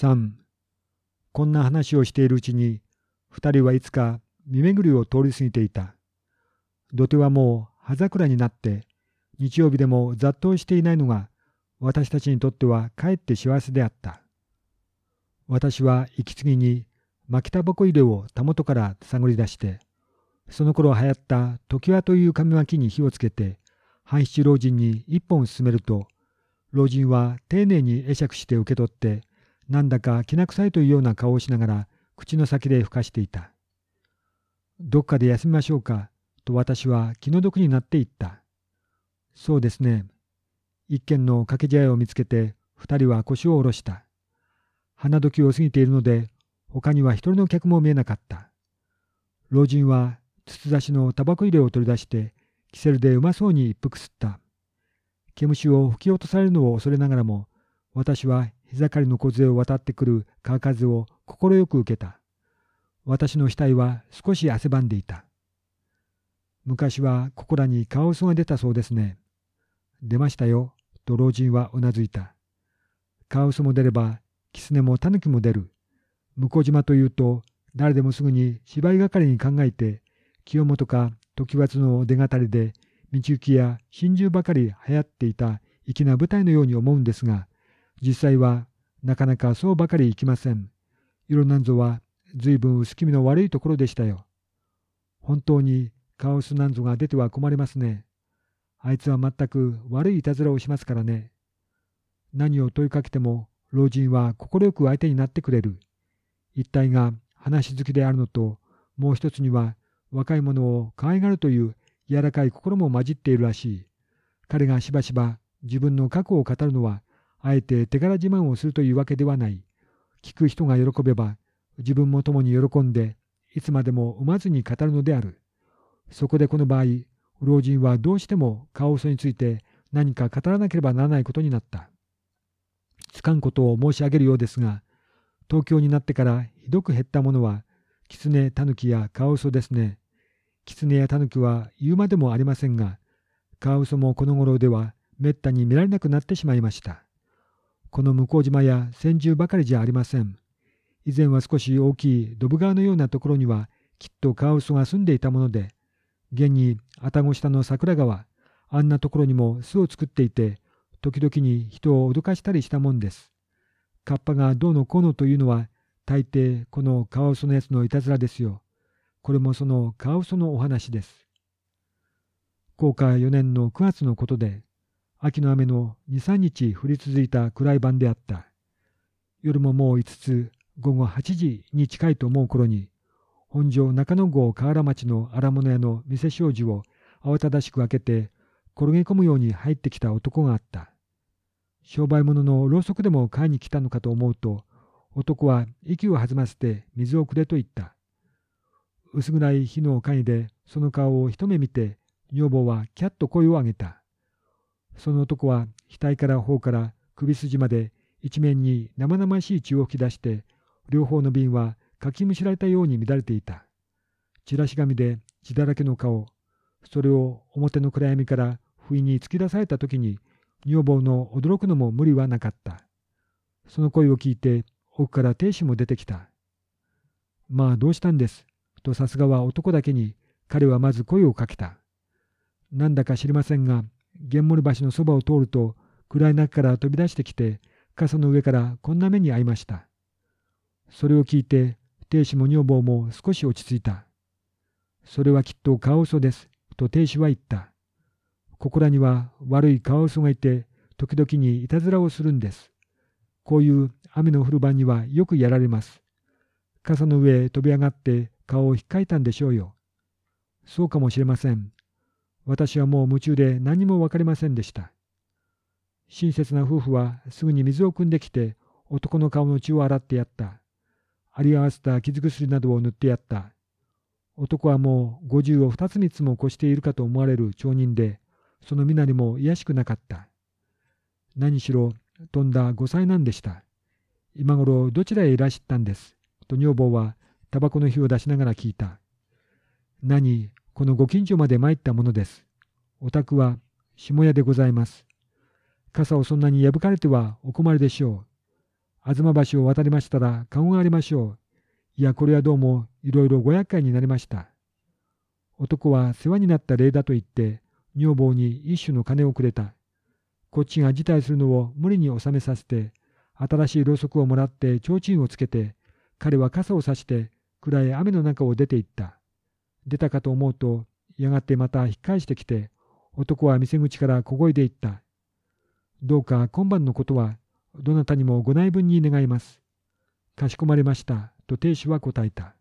3こんな話をしているうちに二人はいつか見巡りを通り過ぎていた。土手はもう葉桜になって日曜日でも雑踏していないのが私たちにとってはかえって幸せであった。私は息継ぎに巻きタバコ入れをたもとから探り出してその頃流行った常盤という紙巻きに火をつけて半七老人に一本進めると老人は丁寧に会釈して受け取ってなんだかきな臭いというような顔をしながら口の先でふかしていた。どっかで休みましょうかと私は気の毒になって言った。そうですね。一軒の掛け茶屋を見つけて二人は腰を下ろした。花時を過ぎているので他には一人の客も見えなかった。老人は筒出しのタバコ入れを取り出してキセルでうまそうに一服吸った。毛虫を吹き落とされるのを恐れながらも私は膝刈りの小杖を渡ってくる川風を快く受けた。私の額は少し汗ばんでいた。昔はここらにカワウソが出たそうですね。出ましたよ、と老人はうなずいた。カワウソも出れば、キツネもタヌキも出る。向島というと、誰でもすぐに芝居係に考えて、清本か時松の出がたりで、道行きや真珠ばかり流行っていた粋な舞台のように思うんですが、実際はなかなかそうばかりいきません。色なんぞは随分薄気味の悪いところでしたよ。本当にカオスなんぞが出ては困りますね。あいつは全く悪いいたずらをしますからね。何を問いかけても老人は快く相手になってくれる。一体が話好きであるのと、もう一つには若い者を可愛がるという柔らかい心も混じっているらしい。彼がしばしば自分の過去を語るのはあえて手柄自慢をするというわけではない。聞く人が喜べば、自分も共に喜んで、いつまでも産まずに語るのである。そこでこの場合、老人はどうしてもカオスについて何か語らなければならないことになった。つかんことを申し上げるようですが、東京になってからひどく減ったものは、キツネ、タヌキやカワウソですね。キツネやタヌキは言うまでもありませんが、カワウソもこの頃ではめったに見られなくなってしまいました。この向島や千住ばかりじゃありません。以前は少し大きいドブ川のようなところにはきっとカワウソが住んでいたもので、現に愛宕下の桜川、あんなところにも巣を作っていて、時々に人を脅かしたりしたもんです。カッパがどうのこうのというのは、大抵このカワウソのやつのいたずらですよ。これもそのカワウソのお話です。高価4年の9月のことで、秋の雨の2、3日降り続いた暗い晩であった。夜ももう5つ、午後8時に近いと思う頃に、本庄中野郷河原町の荒物屋の店障子を慌ただしく開けて、転げ込むように入ってきた男があった。商売物のろうそくでも買いに来たのかと思うと、男は息を弾ませて水をくれと言った。薄暗い火の影でその顔を一目見て、女房はキャッと声を上げた。その男は額から頬から首筋まで一面に生々しい血を吹き出して、両方の瓶はかきむしられたように乱れていた。チラシ紙で血だらけの顔、それを表の暗闇から不意に突き出された時に、女房の驚くのも無理はなかった。その声を聞いて、奥から亭主も出てきた。まあどうしたんです？とさすがは男だけに彼はまず声をかけた。なんだか知りませんが、玄森橋のそばを通ると暗い中から飛び出してきて傘の上からこんな目に遭いました。それを聞いて亭主も女房も少し落ち着いた。それはきっとカワウソです、と亭主は言った。ここらには悪いカワウソがいて、時々にいたずらをするんです。こういう雨の降る晩にはよくやられます。傘の上へ飛び上がって顔を引っかいたんでしょうよ。そうかもしれません。私はもう夢中で何も分かりませんでした。親切な夫婦はすぐに水を汲んできて男の顔の血を洗ってやった。あり合わせた傷薬などを塗ってやった。男はもう五十を二つ三つも越しているかと思われる町人で、その身なりも卑しくなかった。何しろ飛んだ五歳なんでした。今頃どちらへいらしったんです？と女房はタバコの火を出しながら聞いた。何、このご近所まで参ったものです。お宅は下屋でございます。傘をそんなに破かれてはお困りでしょう。東橋を渡りましたら顔がありましょう。いや、これはどうもいろいろご厄介になりました。男は世話になった礼だと言って、女房に一種の金をくれた。こっちが辞退するのを無理に収めさせて、新しいろうそくをもらって提灯をつけて、彼は傘を差して暗い雨の中を出て行った。出たかと思うと、やがてまた引っ返してきて、男は店口から小声で言った。どうか今晩のことは、どなたにもご内分に願います。かしこまりました、と亭主は答えた。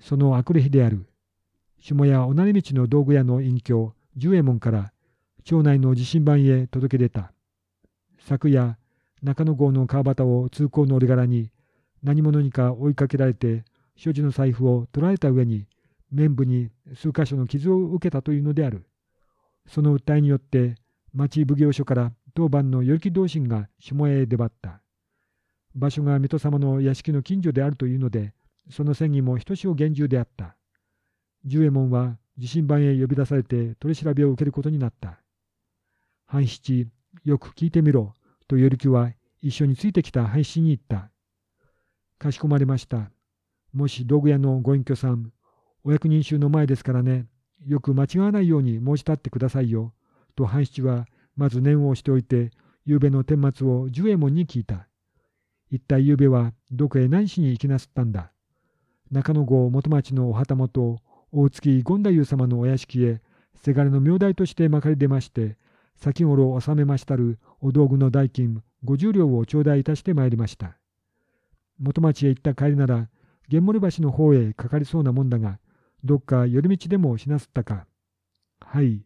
その悪霊である。下屋おなり道の道具屋の隠居、十右衛門から、町内の地震番へ届け出た。昨夜、中野郷の川端を通行の折柄に、何者にか追いかけられて、所持の財布を取られた上に、面部に数箇所の傷を受けたというのである。その訴えによって、町奉行所から当番の与力同心が下へ出張った。場所が水戸様の屋敷の近所であるというので、その戦議もひとしお厳重であった。十右衛門は地震番へ呼び出されて取り調べを受けることになった。半七、よく聞いてみろ、と与力は一緒についてきた半七に言った。かしこまりました。もし道具屋のご隠居さん、お役人衆の前ですからね、よく間違わないように申し立ってくださいよ。と半七はまず念を押しておいて、夕べの顛末を十右衛門に聞いた。一体夕べはどこへ何しに行きなすったんだ。中野郷元町のお旗本、大月権太夫様のお屋敷へ、せがれの名代としてまかり出まして、先頃納めましたるお道具の代金五十両を頂戴いたしてまいりました。元町へ行った帰りなら、玄森橋の方へかかりそうなもんだが、どっか寄り道でもしなすったか。はい。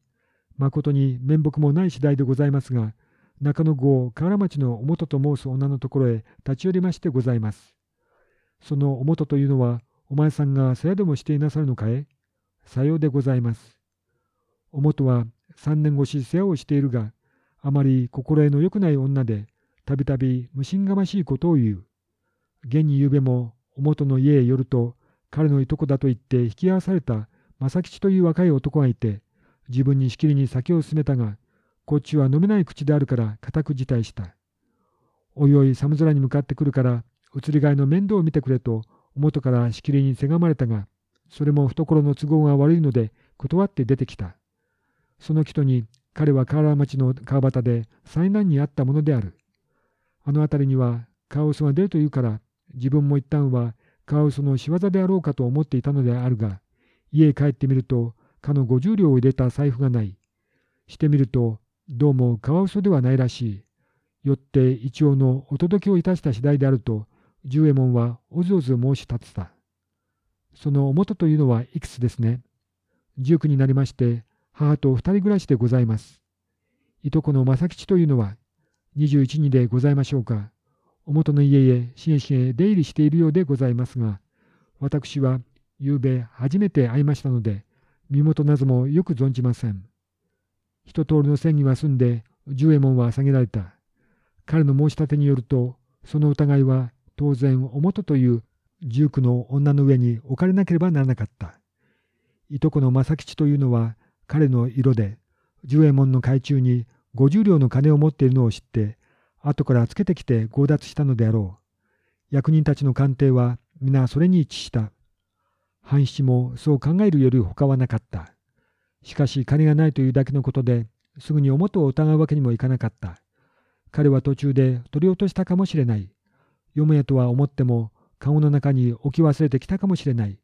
誠に面目もない次第でございますが、中野郷河原町のおもとと申す女のところへ立ち寄りましてございます。そのおもとというのは、お前さんが世話でもしていなさるのかえさようでございます。おもとは三年越し世話をしているが、あまり心得の良くない女で、たびたび無心がましいことを言う。現にゆうべも、おもとの家へ寄ると、彼のいとこだと言って引き合わされた正吉という若い男がいて、自分にしきりに酒を勧めたが、こっちは飲めない口であるから固く辞退した。おいおい寒空に向かってくるから、移り替えの面倒を見てくれと、元からしきりにせがまれたが、それも懐の都合が悪いので断って出てきた。その人に彼は河原町の川端で災難にあったものである。あの辺りにはカワウソが出るというから、自分も一旦はカワウソの仕業であろうかと思っていたのであるが、家へ帰ってみると、かの50両を入れた財布がない。してみると、どうもカワウソではないらしい。よって一応のお届けをいたした次第であると、十右衛門はおずおず申し立てた。その元というのはいくつですね。19になりまして、母と二人暮らしでございます。いとこの正吉というのは、21にでございましょうか。お元の家へしげしげ出入りしているようでございますが、私は夕べ初めて会いましたので、身元などもよく存じません。一通りの線には済んで、十右衛門は下げられた。彼の申し立てによると、その疑いは当然、おもとという十九の女の上に置かれなければならなかった。いとこの正吉というのは彼の色で、十右衛門の懐中に五十両の金を持っているのを知って、後からつけてきて強奪したのであろう。役人たちの鑑定は皆それに一致した。藩士もそう考えるより他はなかった。しかし金がないというだけのことで、すぐにおもとを疑うわけにもいかなかった。彼は途中で取り落としたかもしれない。よもやとは思っても、籠の中に置き忘れてきたかもしれない。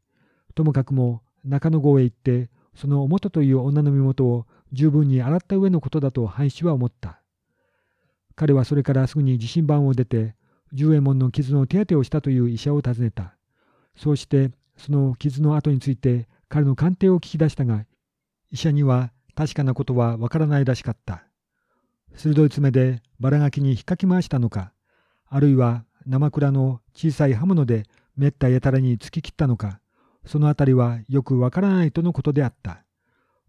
ともかくも中野郷へ行って、そのおもという女の身元を十分に洗った上のことだと藩士は思った。彼はそれからすぐに地震盤を出て、十右衛門の傷の手当てをしたという医者を訪ねた。そうして、その傷の跡について彼の鑑定を聞き出したが、医者には確かなことはわからないらしかった。鋭い爪でバラガキに引っかき回したのか、あるいは生蔵の小さい刃物でめったやたらに突き切ったのか、そのあたりはよくわからないとのことであった。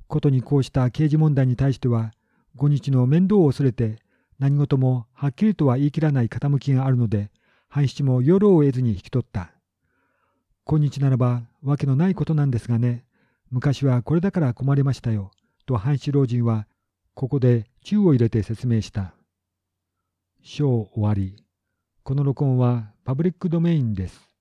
ことにこうした刑事問題に対しては、五日の面倒を恐れて、何事もはっきりとは言い切らない傾きがあるので、半七も夜を得ずに引き取った。今日ならばわけのないことなんですがね、昔はこれだから困りましたよ、と半七老人は、ここで宙を入れて説明した。章終わり。この録音はパブリックドメインです。